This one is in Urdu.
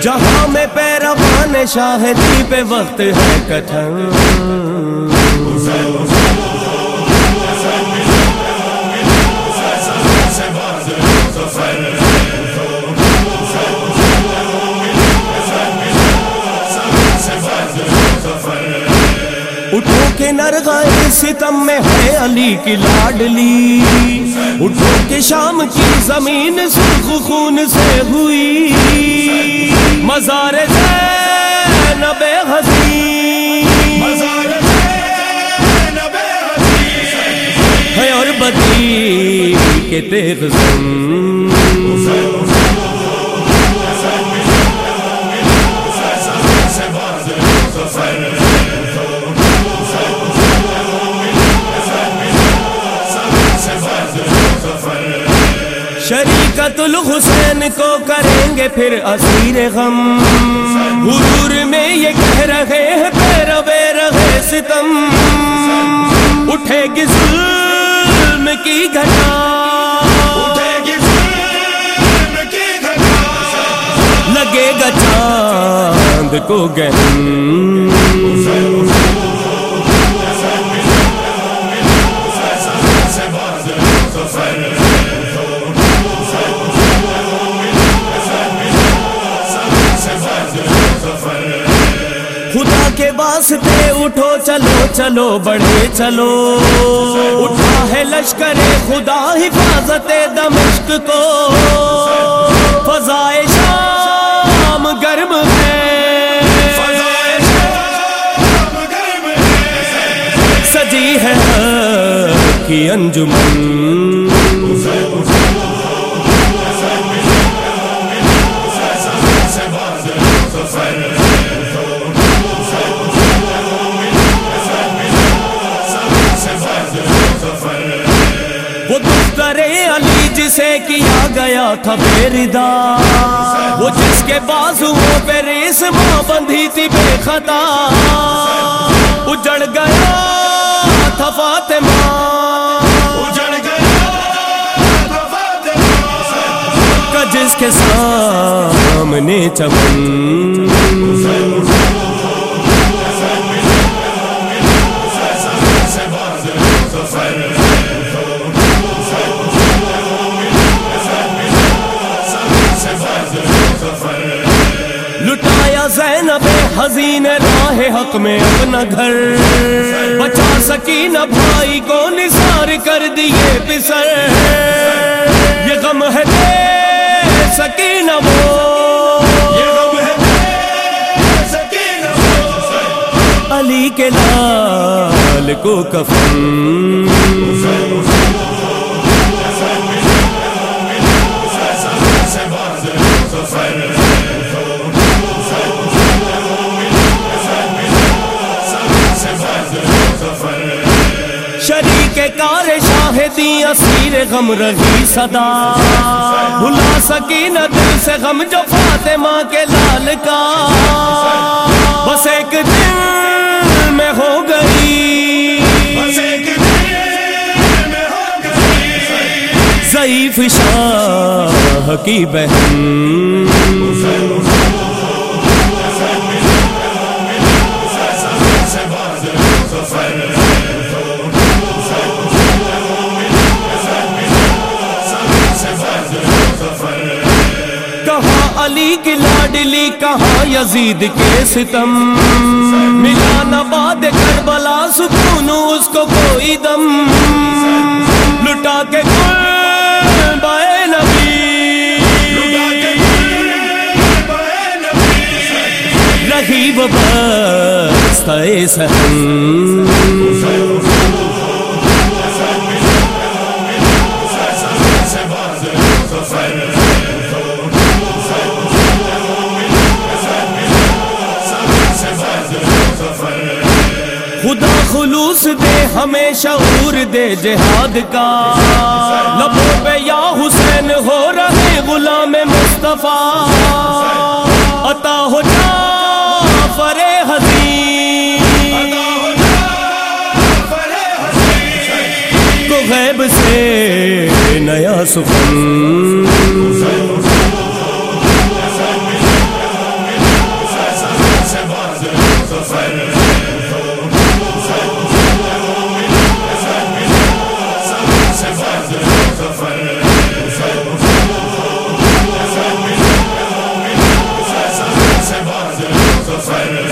جہاں میں پیروان شاہدی جی پہ وقت ہے کٹھن کے نرغائے ستم میں ہے علی کی لاڈلی۔ اٹھو کے شام کی زمین سرخ خون سے ہوئی۔ مزار زینب حسین۔ ہے اور بدی کے تیغ زن۔ شریکت الحسین کو کریں گے پھر اسیر غم۔ حضور میں یہ کہہ رہے ہیں پیرو رہے ستم۔ اٹھے گی ظلم کی گھٹا لگے گا چاند کو گہن واسطے اٹھو چلو چلو بڑھے چلو۔ اٹھا ہے لشکر خدا حفاظت دمشق کو۔ فضائے شام گرم ہے۔ سجی ہے کی انجمن۔ علی جسے کیا گیا تھا بیردا۔ وہ جس کے بازوؤں پہ ریس ماں بندھی تھی بے خطا۔ اجڑ گیا تھا فاطمہ۔ جس کے سامنے چمن۔ حزین راہ حق میں اپنا گھر۔ بچا سکی نہ بھائی کو نثار کر دیے پسر۔ یہ غم ہے دے سکی نہ وہ۔ علی کے لال کو کفن۔ شاہدی اسیر غم رہی صدا۔ بھلا سکی نہ دل سے غم جو فاطمہ کے لال کا۔ بس ایک دل میں ہو گئی۔ ضعیف شاہ کی بہن۔ کہاں علی کی لاڈلی، کہاں یزید کے ستم؟ ملا نباد کربلا، سکون اس کو کوئی دم؟ لٹا کے گل بائے نبی۔ رہی وہ بستہ سہن خدا خلوص دے ہمیں شعور دے جہاد کا۔ لبوں پہ یا حسین ہو رہے غلام مصطفیٰ۔ عطا ہو جا فر حسین تو غیب سے نیا سخن۔ سر